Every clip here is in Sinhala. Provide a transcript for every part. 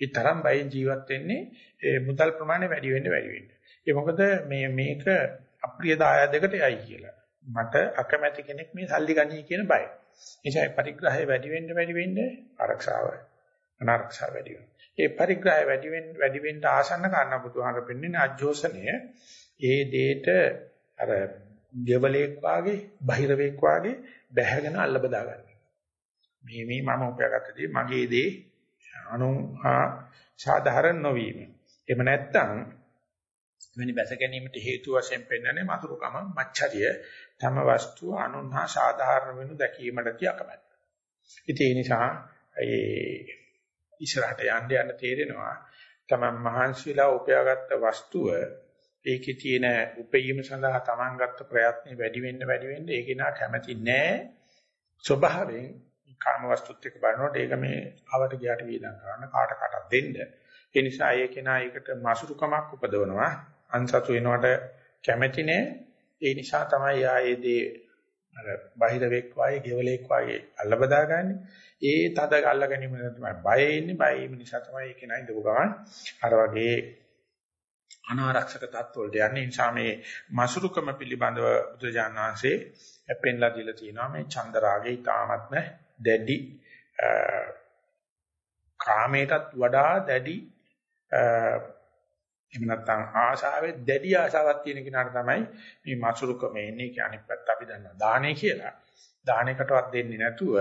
ඒ තරම් බයෙන් ජීවත් වෙන්නේ මුදල් ප්‍රමාණය වැඩි වෙන්න වැඩි වෙන්න. ඒ මොකද මේ මේක අප්‍රිය දායාදයකට යයි කියලා. මට අකමැති කෙනෙක් මේ සල්ලි ගනී කියන බය. නිසා පරිග්‍රහය වැඩි වෙන්න වැඩි වෙන්න ආරක්ෂාව අනාරක්ෂාව වැඩි වෙනවා. ඒ පරිග්‍රහය වැඩි වෙන්න වැඩි වෙන්න ආසන්න කාරණා බුදුහාමර පෙන්වන්නේ අජෝසනය. ඒ දෙයට අර දෙවලෙක් වාගේ බහිරවෙක් වාගේ බැහැගෙන අල්ල බදා ගන්න. මේ මේ මම උපයාගත්ත දේ මගේ දේ අනු සාධාරණ නොවීම. එහෙම නැත්නම් මෙවැනි බැස ගැනීමට හේතු වශයෙන් පෙන්වන්නේ මතුරුකම මච්චරිය තම වස්තුව අනුන්හා සාධාරණ වෙනු දැකීමට තියකමැත්ත. ඉතින් ඒ නිසා ඒ ඉස්සරහට යන්න යන්න තේරෙනවා තමන් මහන්සිලා උපයාගත්ත වස්තුව ඒකේ තියෙන උපයීම සඳහා තමන් ගත්ත ප්‍රයත්නෙ වැඩි වෙන්න වැඩි වෙන්න ඒක නා කැමැති නෑ ස්වභාවයෙන් කාම වස්තුත් එක්ක බලනකොට ඒක මේ ආවට ගියාට වේදම් කරන්න කාට කාටත් දෙන්න. ඒ නිසා ඒක නා ඒකට මසුරුකමක් උපදවනවා. අන්සතු වෙනවට කැමැති නෑ. ඒ නිසා තමයි ආයේදී අර බාහිර වෙක් වායේ ගෙවලෙක් වායේ අල්ල බදාගන්නේ ඒ තද අල්ල ගැනීම තමයි බය ඉන්නේ බය වීම නිසා තමයි ඒක නයි දව ගමන් අර වගේ අනාරක්ෂක තත්ත්වවලට යන්නේ. නිසා මේ මසුරුකම පිළිබඳව බුදුජාණන් වහන්සේ පෙන්ලා දීලා තියෙනවා මේ චන්ද රාගේ ඊටාත්ම දැඩි කාමයටත් වඩා දැඩි එහෙම නැත්නම් ආශාවේ දැඩි ආශාවක් තියෙන කෙනාට තමයි මේ මසුරුකම එන්නේ කියන්නේ පැත්ත අපි දන්නවා දාහනේ කියලා. දාහනයකටවත් දෙන්නේ නැතුව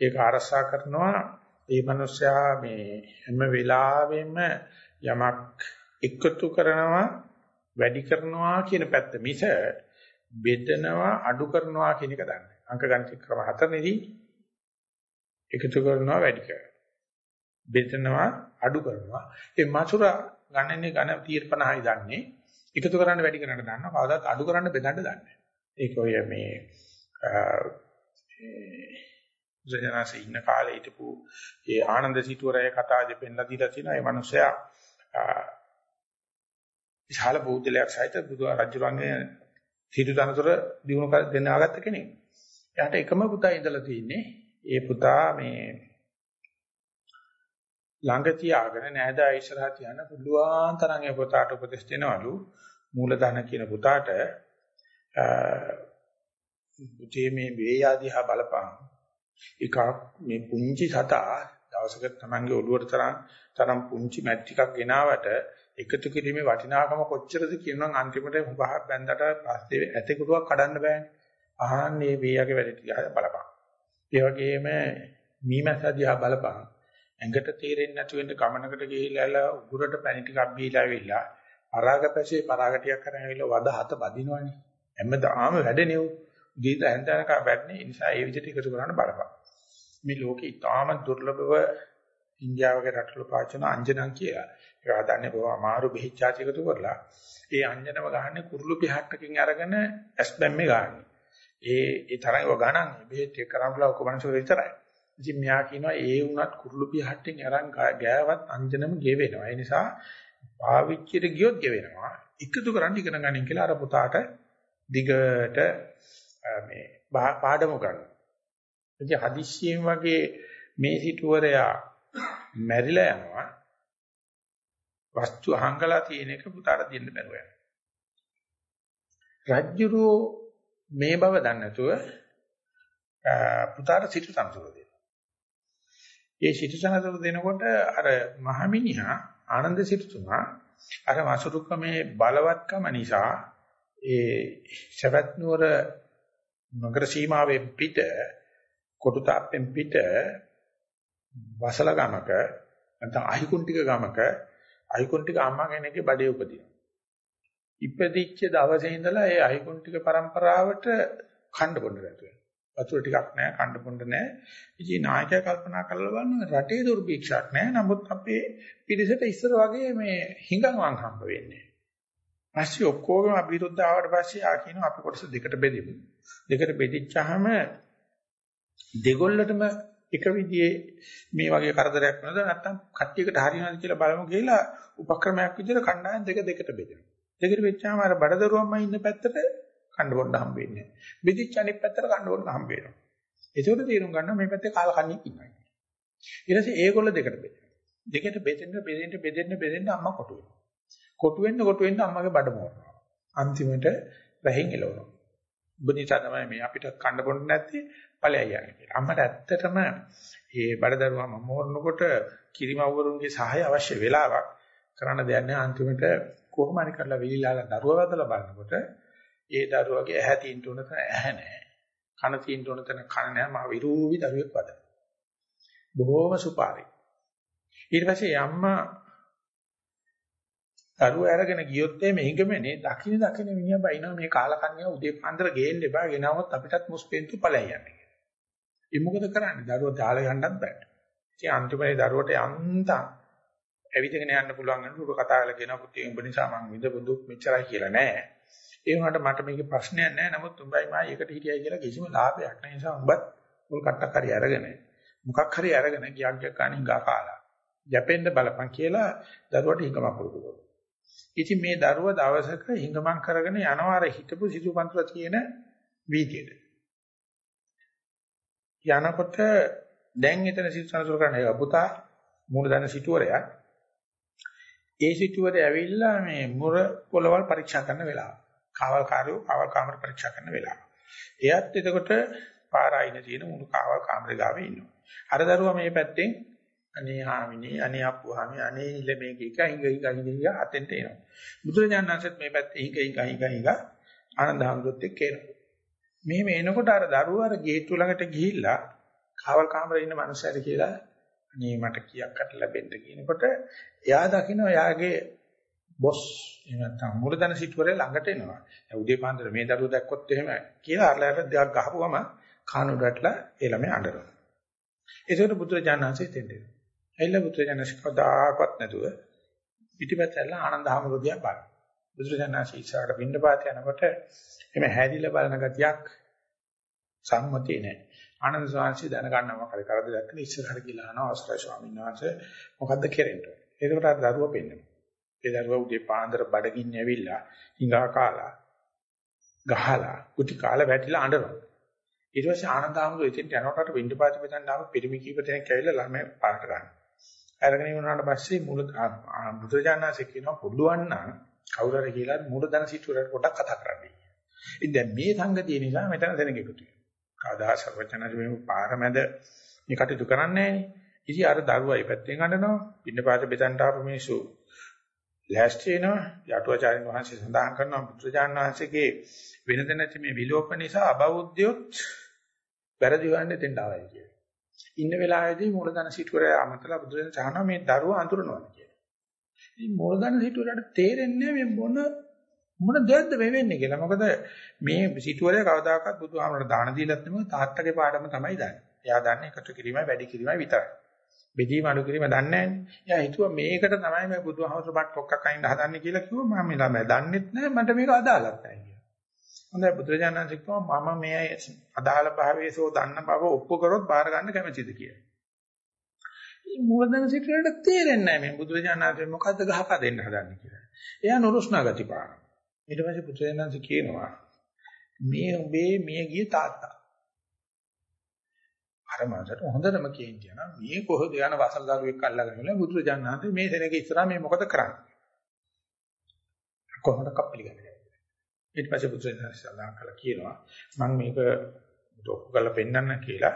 ඒක ආරක්ෂා කරනවා ඒ මනුස්සයා මේ හැම වෙලාවෙම යමක් එකතු කරනවා වැඩි කරනවා කියන පැත්ත මිස බෙදනවා අඩු කරනවා කියන එක දන්නේ. අංක ගණිත ක්‍රම හතරෙදී එකතු කරනවා වැඩි කරනවා. බෙදනවා අඩු කරනවා. ඒ මසුරා ගණනේ ඝන 50යි දන්නේ. එකතු කරන්න වැඩි කරන්න දන්නවා. කවදාවත් අඩු කරන්න බෙදන්න දන්නේ නැහැ. ඒක ඔය මේ ජනනාසේ ඉන්න කාලේ හිටපු ඒ ආනන්ද සිටුවරය කතාවේ පෙන්ලා දීලා තියෙනවා. ඒ මනුස්සයා විශාල බෞද්ධලයක් සහිත බුදු රජුරන්ගේ සිටු දනතර දිනු දෙනාගත්ත කෙනෙක්. එයාට එකම පුතා ඉඳලා තියෙන්නේ. ඒ පුතා මේ ළඟ තියාගෙන නෑදා ඉස්සරහා තියන පුළුවන් තරම් ඒ පුතාට උපදෙස් දෙනවලු මූලධන කියන පුතාට පුතේ මේ වේයාදිහා බලපං එකක් මේ පුංචි සතා දවසක Tamange ඔළුවට තරම් තරම් පුංචි මැට් ටිකක් ගෙනාවට එකතු කිරීමේ වටිනාකම කොච්චරද කියනනම් අන්තිමට හුබහ බැඳට පස්සේ ඇතෙකුටක් කඩන්න බෑනේ. අහන්නේ වේයගේ වැඩ ටික බලපං. ඒ වගේම මීමැස්ස දිහා බලපං. ඇඟට තේරෙන්නේ නැතු වෙන්න ගමනකට ගිහිල්ලා උගුරට පැණි ටිකක් බීලා ඇවිල්ලා පරාගපැසේ පරාගටියක් කරගෙන ඇවිල්ලා වද හත බදිනවනේ. හැමදාම වැඩනේ උ. දීලා හැන්දනක වැඩනේ. ඒ නිසා ඒ විදිහට එකතු කරන්න බලපං. මේ ලෝකේ ඉතාම දුර්ලභව ඉන්දියාවගේ රටවල පාචන අංජනන් කියලා. ඒක හදන්නේ බොහොම අමාරු බෙහෙච්චාච එකතු කරලා. ඒ අංජනම ගහන්නේ කුරුළු පිහට්ටකින් අරගෙන ඇස් බැම්මේ ගහන්නේ. ඒ ඒ තරම් ඒවා ගණන් බෙහෙත් එක කරම්ලා ඔක්කොම මනසෝ විතරයි. ඉතින් මෙයා කියනවා ඒ වුණත් කුරුළු පිහට්ටෙන් අරන් ගෑවත් අංජනම ගෙවෙනවා. ඒ නිසා පාවිච්චියට ගියොත් ගෙවෙනවා. එකතු කරන් ඉගෙන ගන්න කියලා අර පුතාට දිගට මේ පාඩම ගන්නවා. ඉතින් හදිස්සියෙන් වගේ මේ සිටුවරයා මැරිලා යනවා. වස්තු අහංගලා තියෙන එක පුතාට දෙන්න බැරුව යනවා. රජ්ජුරෝ මේ බව දන්නේ නැතුව පුතාට සිටු තනතුර දෙනවා. ඒ සිටු තනතුර දෙනකොට අර මහමිනිහා ආනන්ද සිටුතුමා අර වසුරුකමේ බලවත්කම නිසා ඒ සවැත් නුවර නගර සීමාවෙන් පිට කොටුතාප්පෙන් පිට වසල ගමක නැත්නම් අහිකුන්ටික ගමක අහිකුන්ටික අම්මා කෙනෙක්ගේ බඩේ උපදිනවා. ඉපදිච්ච දවසේ ඉඳලා ඒ අහිකුන්ටික પરම්පරාවට ඛණ්ඩ පොඬ රැතු වෙනවා. වතුර ටිකක් නැහැ, ඛණ්ඩ පොඬ නැහැ. ඉතින් නායකයා කල්පනා කරලා බලනවා රටේ දුර්භික්ෂයක් නැහැ. නමුත් අපේ පිරිසට ඉස්සර වගේ මේ හිඟන්වන් හම්බ වෙන්නේ. පස්සේ ඔක්කොගම අභිරුද්ධ ආවට පස්සේ ආ කියනවා අපි කොටස දෙකට බෙදෙමු. දෙකට බෙදිච්චාම දෙගොල්ලටම එක විදිහේ මේ වගේ කරදරයක් වෙනවද නැත්නම් කට්ටියකට හරියනවද කියලා බලමු කියලා උපක්‍රමයක් විදිහට කණ්ඩායම් දෙක දෙකට බෙදෙනවා. දෙකට වෙච්චාම අර බඩදරුවම්ම ඉන්න පැත්තට කණ්ඩ බොණ්ඩ හම්බ වෙන්නේ නැහැ. බෙදිච්ච අනිත් පැත්තට කණ්ඩ බොණ්ඩ හම්බ වෙනවා. ඒකෝට තේරුම් ගන්නවා මේ පැත්තේ කාල කන්ණියක් ඉන්නවා. ඊට පස්සේ ඒගොල්ල දෙකට බෙදෙනවා. දෙකට බෙදෙන්න බෙදෙන්න බෙදෙන්න බෙදෙන්න අම්මා කොටු වෙනවා. කොටු වෙන්න කොටු වෙන්න අම්මගේ බඩ මෝරනවා. අන්තිමට වැහින් එලවනවා. ඔබ නිසා තමයි මේ අපිට කන්න බොන්න නැත්තේ ඵලයයි යන්නේ කියලා. අම්මට ඇත්තටම මේ බඩදරුවා මෝරනකොට කිරිමව්වරුන්ගේ සහාය අවශ්‍ය වෙලාවක් කරන්න දෙයක් නැහැ. අන්තිමට කොහොම හරි කරලා විලිලාලා දරුවා වැදලා බලනකොට ඒ දරුවගේ ඇහැ තියෙන්න උන තැන ඇහැ නැහැ. කන තියෙන්න උන තැන කන නැහැ. මා විරූපී දරුවෙක් වද. බොහෝම සුපාරි. ඊට පස්සේ අම්මා දරුව අරගෙන ගියොත් මේ හිඟමනේ දකින්න දකින්න මිනිහා බයිනවා මේ කාලකන්‍යා උදේ පාන්දර ගේන්න එපා ගෙනවොත් අපිටත් මුස්පෙන්තු ඵලයි යන්නේ කියලා. ඒ මොකද කරන්නේ? දරුවා දාලා යන්නත් බෑ. ඉතින් අන්තිමේ දරුවට යන්තම් ඇවිදගෙන යන්න පුළුවන් වෙන උඩ කතා කරලා කියනවා පුතේ උඹ නිසා මං විඳපු දුක් මෙච්චරයි කියලා නෑ. ඒ වුණාට මට මේකේ ප්‍රශ්නයක් නෑ. නමුත් උඹයි මා එකට හිටියයි කියලා කිසිම ලාභයක් නෑ. ඒ නිසා උඹත් මුල් කට්ටක් හරි අරගෙන මොකක් හරි අරගෙන ගියක් ගියක් කණින් ගා කාලා. යැපෙන්න බලපන් කියලා දරුවට හිඟමක් පුරුදු ඉතින් මේ දරුව දවසක හිඟමක් කරගෙන යනවා අර හිටපු සිසුපන්තුල තියෙන වීදියට. යනකොට දැන් එතන සිසුසනසුර කරන පුතා මූලධන සිටුවරයා ඒ සිටුවරේ ඇවිල්ලා මේ මුර පොළවල් පරීක්ෂා කරන වෙලාව. කාවල් කාර්යෝ කාවල් කාමර පරීක්ෂා කරන වෙලාව. එයත් එතකොට පාරායින තියෙන මුළු කාවල් කාමරේ ගාවේ ඉන්නවා. අර දරුවා මේ පැත්තෙන් අනේ හාමිනේ අනේ අප්පුහාමි අනේ ඉල මේක එක හිඟ හිඟ හිඟ හිඟ අතෙන්ට එනවා. බුදුරජාණන් වහන්සේත් මේ පැත්තේ හිඟ හිඟ හිඟ හිඟ ආනන්ද හැමදොත් එක්ක එනවා. මෙහෙම එනකොට අර දරුවා අර ගේට්ටුව ළඟට ගිහිල්ලා කාවල් කාමරේ ඉන්න මනුස්සයද කියලා අනේ මට කීයක් අට ලැබෙන්න කියනකොට එයා දකින්න එයාගේ බොස් එහෙම නැත්නම් මූලධන සිටුවරේ ළඟට එනවා. දැන් උදේ පාන්දර මේ දරුවෝ දැක්කොත් එහෙම කියලා අරලට දෙයක් ගහපුවම කානුඩටලා ඒ ළමයා අඬනවා. ඒකට බුදුරජාණන් වහන්සේ දෙන්නේ. ඇයිල බුදුරජාණන් කවදාකවත් නැතුව පිටිපස්සෙල්ලා ආනන්ද හැමෝදියා බලන. බුදුරජාණන් වහන්සේ ඉස්සරහට පින්නපාත යනකොට එමෙ හැදිලා බලන ගතියක් සම්මතේ නැහැ. ආනන්ද ස්වාමීන් දැන ගන්නවා කරේ කරදරයක් නේ ඉස්සරහට ගිහලා අහනවා අවසරයි ස්වාමීන් වහන්සේ මොකද්ද කරෙන්නේ? ඒකට අර දරුවා පෙන්නනවා. ඒ දරුවා උදේ පාන්දර බඩගින්න ඇවිල්ලා හිඟා කාලා ගහලා කුටි කාලා වැටිලා අඬනවා. ඊට පස්සේ ආනන්ද ආමතු එතෙන්ට යනකොට පිටිපස්ස මෙතන ආව පිරිමි කීප දෙනෙක් ඇවිල්ලා ළමයි පාට ගන්නවා. අරගෙන ඉවරනාට පස්සේ මුල බුදුරජාණන්සේ කියනවා පුළුවන් නම් කවුරු හරි කියලා මූලධන සිටුවරට පොඩක් කතා කරන්න. ඉතින් දැන් මේ සංගතිය නිසා මෙතන දෙනෙක් එකතු වෙනවා. කවදා සර්වචනජ මේ පාරමැද මේ කටයුතු කරන්නේ නැහනේ. ඉතින් අර දරුවා මේ පැත්තෙන් අඬනවා. පින්නපාත බෙදන්ට ආපු මිනිස්සු ලෑස්ති වෙනවා. යටුවාචාර්යන් වහන්සේ සඳහන් කරනවා බුදුරජාණන් වහන්සේගේ වෙනද නැති මේ විලෝප නිසා අබෞද්ධයොත් වැරදි හොයන්නේ දෙන්න ආවයි කියලා. ඉන්න වෙලාවේදී මූලධන සිටුවරයා අමතලා බුදුරජාණන් සහනවා මේ දරුවා අඳුරනවා කියලා. ඉතින් මූලධන සිටුවරයාට තේරෙන්නේ මේ මොන මොන දෙයක්ද මේ වෙන්නේ කියලා. මොකද මේ සිටුවරයා කවදාකවත් බුදුහාමරට දාන දීලත් නෙමෙයි තාත්තගේ පාඩම තමයි දන්නේ. එයා දන්නේ එකතු කිරීමයි වැඩි කිරීමයි විතරයි. බෙදීම අඩු කිරීම දන්නේ නැහැ. එයා හිතුවා මේකට තමයි මේ බුදුහාමර බත් පොක්කක් අයින් හදන්නේ කියලා කිව්වා. මම ළමයා දන්නෙත් නැහැ. මට මේක අදාළත් නැහැ. හොඳයි බුදුරජාණන් කිව්වා මම මේ අදාළ භාවයේසෝ දන්න බව ඔප්පු කරොත් බාර ගන්න කැමැතිද කියලා. මේ මූලධන සිටරට තේරෙන්නේ නැහැ මේ බුදුරජාණන් මොකද්ද ගහපා දෙන්න හදන්නේ කියලා. එයා නුරුස්නා ගති පාන. ඊට පස්සේ බුදුරජාණන් කියනවා මේ උඹේ මිය ගිය තාත්තා. අර මාසට හොඳටම කියන්නේ මේ කොහොද යන වසල් දරුවෙක් අල්ලගෙන ඉන්න බුදුරජාණන් මේ සෙනගේ ඉස්සරහා මේ මොකද කරන්නේ? කොහොමද කප්පලි ගන්නේ? ඊට පස්සේ බුදුරජාණන් සඳහන් කළා කියනවා මම මේක ඔප්පු කරලා පෙන්නන්න කියලා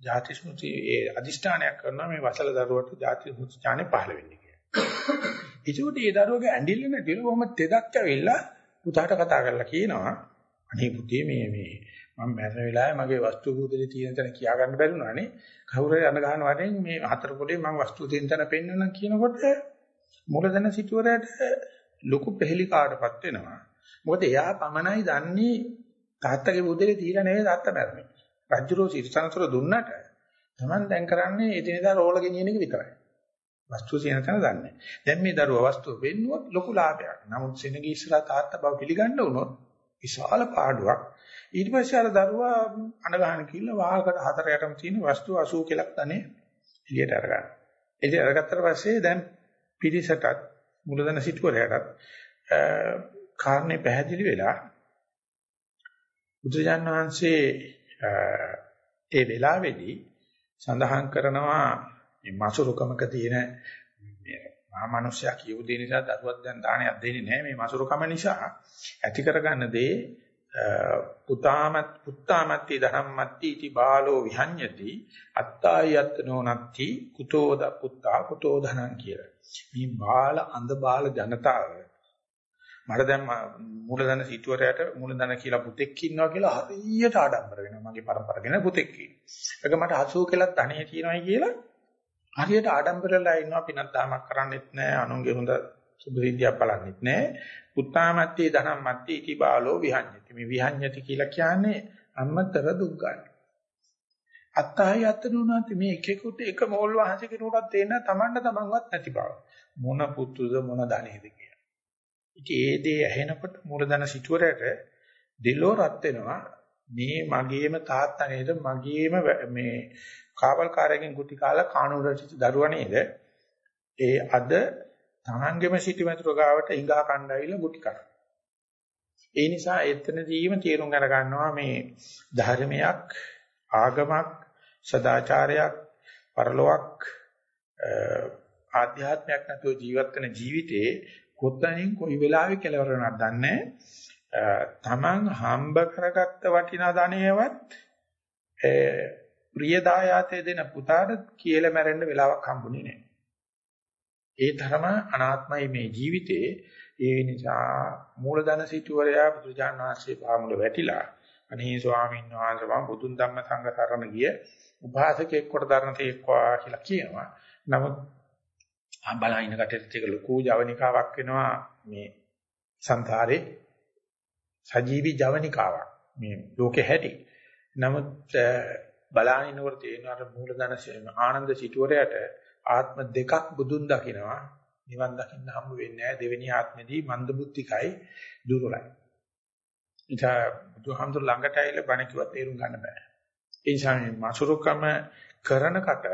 ජාති ස්මෘති ඒ අදිෂ්ඨානයක් කරනවා මේ වසල දරුවට ජාති ස්මෘති ඥානෙ පහළ වෙන්නේ කියලා. ඒකට ඒ දරුවගේ ඇඬිල්ල නැතිව කොහොම තෙදක් ඇවිල්ලා පුතාට කතා කරලා කියනවා අනේ පුතේ මේ මේ මම මැරෙන වෙලාවේ මගේ වස්තු භූතලේ තියෙන තැන කියා ගන්න බැරි වුණානේ. කවුරු හරි අඳ ගන්න වටින් මේ හතර පොලේ මම වස්තු තියෙන තැන පෙන්වන්න කියනකොට මුලදැන සිටුවරයට ලොකු පෙහෙලිකාටපත් වෙනවා. මොකද එයා පමණයි දන්නේ තාත්තගේ බුදලේ තියලා නෙවෙයි තාත්තා මැරෙන්නේ. රජුරෝ සිරිසනතර දුන්නට Taman දැන් කරන්නේ එදිනෙදා රෝල ගෙනියන එක විතරයි. වස්තුව තියෙන තැන දන්නේ. දැන් මේ දරුවා වස්තුව වෙන්නුවොත් ලොකු ලාභයක්. නමුත් සෙනගී ඉස්සලා තාත්තා බව පිළිගන්න වුණොත් විශාල පාඩුවක්. ඊට පස්සේ අර දරුවා අනගහන කිල්ල වාහකට හතර යටම තියෙන වස්තුව 80 කලක් තනේ එළියට අරගන්න. එළියට අරගත්තට පස්සේ දැන් පිරිසටත් මුලදන සිටුවරයටත් කාරණේ පැහැදිලි වෙලා බුදුරජාන් වහන්සේ ඒ වෙලාවේදී සඳහන් කරනවා මේ මසුරුකමක තියෙන මේ මහා මිනිස්සයා කියු දෙන නිසා දරුවක් දැන් දානයක් දෙන්නේ නැහැ මේ මසුරුකම නිසා ඇති කරගන්න දේ පුතාමත් පුත්තාමත්ති ධම්මත්ති इति බාලෝ විහඤ්ඤති අත්තායත්නෝ නත්ති කුතෝද පුත්තා කුතෝ ධනං කියලා. මේ බාල අඳ බාල ජනතාව මට දැන් මූලධන සිටුවරයට මූලධන කියලා පුතෙක් ඉන්නවා කියලා හරියට ආඩම්බර වෙනවා මගේ පරම්පරගෙන පුතෙක් ඉන්නවා. ඒක මට 80 කෙලක් ධනෙ තියෙනවායි කියලා හරියට ආඩම්බරලා ඉන්නවා පිනක් දාමක් කරන්නෙත් නැහැ අනුන්ගේ හොඳ සුභසිද්ධියක් බලන්නෙත් නැහැ. පුත්තාමත්ති ධනම්මත්ති ඉති බාලෝ විහඤ්ඤති. මේ විහඤ්ඤති කියලා කියන්නේ අම්මතර දුක් ගන්න. අත්තහයි අත්තනුනාත් මේ එකෙකුට එක මොල් වහන්සේ කෙනෙකුටත් තේන්න තමන්ට තමන්වත් නැති බව. මොන පුතුද මොන ධනෙද කියලා. ඉතින් ඒ දේ ඇහෙනකොට මූලධන සිටුවරයට දෙලෝ රත් වෙනවා. මේ මගේම තාත්තා නේද මගේම මේ කාවල්කාරයෙන් කුටි කාලා කාණුවරට දරුවා නේද? ඒ අද තමන්ගෙම සිටිමතුරු ගාවට හිඟා කණ්ඩායිල ගුටි කන. ඒ නිසා එතනදීම තීරුම් අර ගන්නවා මේ ධර්මයක් ආගමක් සදාචාරයක් පරලොවක් ආධ්‍යාත්මයක් නැතුව ජීවත් වෙන ජීවිතේ කොතනින් කොයි වෙලාවෙ කෙලවර වෙනවද දන්නේ තමන් හම්බ කරගත්ත වටිනා ධනයවත් ප්‍රියදායාතේ දෙන පුතාට කියලා මැරෙන්න වෙලාවක් හම්බුනේ නැහැ. ඒ තරම අනාත්මයි මේ ජීවිතේ. ඒ නිසා මූලධන සිටුවරයා බුදුජාන විශ්ේ පාමුල වැටිලා අනේ ස්වාමීන් වහන්සේ මම බුදුන් ධම්ම සංඝ සරණ ගිය උපාසකෙක් කොට දරන තේක්වා කියලා කියනවා. නමුත් බලහින කටට ඒක ලොකු ජවනිකාවක් වෙනවා මේ සංසාරේ සජීවි ජවනිකාවක් මේ ලෝකේ හැටි. නමුත් බලානිනවර තේනවා මූලධන ආනන්ද සිටුවරයට ආත්ම දෙකක් බුදුන් දකිනවා නිවන් දකින්න හම්බ වෙන්නේ නැහැ දෙවෙනි ආත්මෙදී මන්දබුද්ධිකයි දුර්වලයි. ඉතින් බුදුහාමුදුර ළඟට ඇවිල්ලා බණ කිව්වා තේරුම් ගන්න බෑ. ඒ නිසා මේ මසුරුකම කරනකට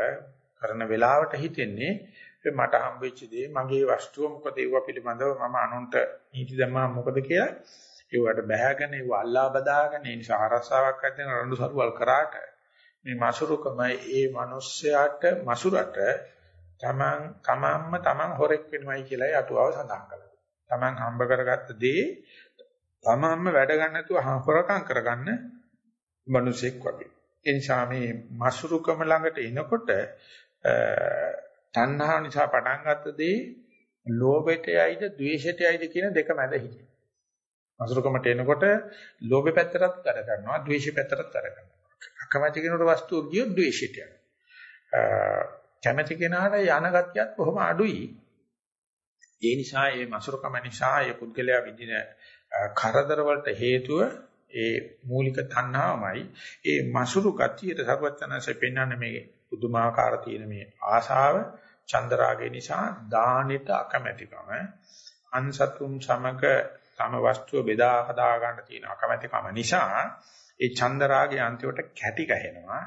කරන වෙලාවට හිතෙන්නේ මට හම්බෙච්ච දේ මගේ වස්තුව මොකද ඒව පිළිබඳව මම අනුන්ට නීති දැම්මා මොකද කියලා ඒවට බැහැගෙන ඒව අල්ලා බදාගෙන ඒ නිසා අරසාවක් ඇදෙන රණ්ඩු සරුවල් කරාට මේ මසුරුකම ඒ මිනිස්යාට මසුරට තමන් තමන්ම තමන් හොරෙක් වෙනවයි කියලායි අටුවාව සඳහන් කළා. තමන් හම්බ කරගත්ත දේ තමන්ම වැඩ ගන්න නැතුව හොරකම් කරගන්න මිනිසෙක් වගේ. ඒ නිසා මේ මසුරුකම ළඟට එනකොට තණ්හා නිසා පටන් ගත්ත දේ ලෝභයටයිද ද්වේෂයටයිද කියන දෙක මැද හිටියි. මසුරුකමට එනකොට ලෝභය පැත්තටත් වැඩ කරනවා ද්වේෂය පැත්තටත් වැඩ කරනවා. අකමැති කෙනෙකුට වස්තුව ගියොත් ද්වේෂයට යනවා. කැමැති කෙනාට යන ගතියත් බොහොම අඩුයි. ඒ නිසා මේ මසුරුකම නිසා මේ පුද්ගලයා විඳින කරදර වලට හේතුව ඒ මූලික තණ්හාවමයි. ඒ මසුරු ගතියට සර්වඥාන්සේ පෙන්වන්නේ මේ පුදුමාකාර තියෙන මේ ආශාව චන්දරාගය නිසා දානෙට අකමැතිකම අන්සතුම් සමග තම වස්තුව බෙදා හදා ගන්න තියෙන අකමැතිකම නිසා ඒ චන්දරාගය අන්තිමට කැටි ගහනවා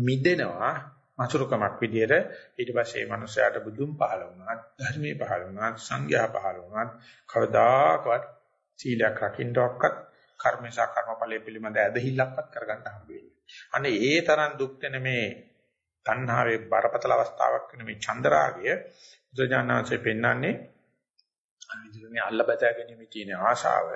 මිදෙනවා මසුරුකමක් විදියට ඊට පස්සේ මේ මනුස්සයාට බුදුන් පහල වුණා ධර්මයේ පහල වුණා සංඝයා පහල වුණා කවදාකවත් සීලයක් රකින්නවක්වත් කර්මේශා කර්මඵලයේ පිළිබඳ ඇදහිල්ලක්වත් කරගන්න හම්බ වෙන්නේ. අනේ ඒ තරම් දුක් වෙන මේ තණ්හාවේ බරපතල අවස්ථාවක් වෙන මේ චන්දරාගය බුදුජානනාංශයෙන් පෙන්වන්නේ අනිදිරනේ අල්ලබදා ගැනීම තියෙන ආශාව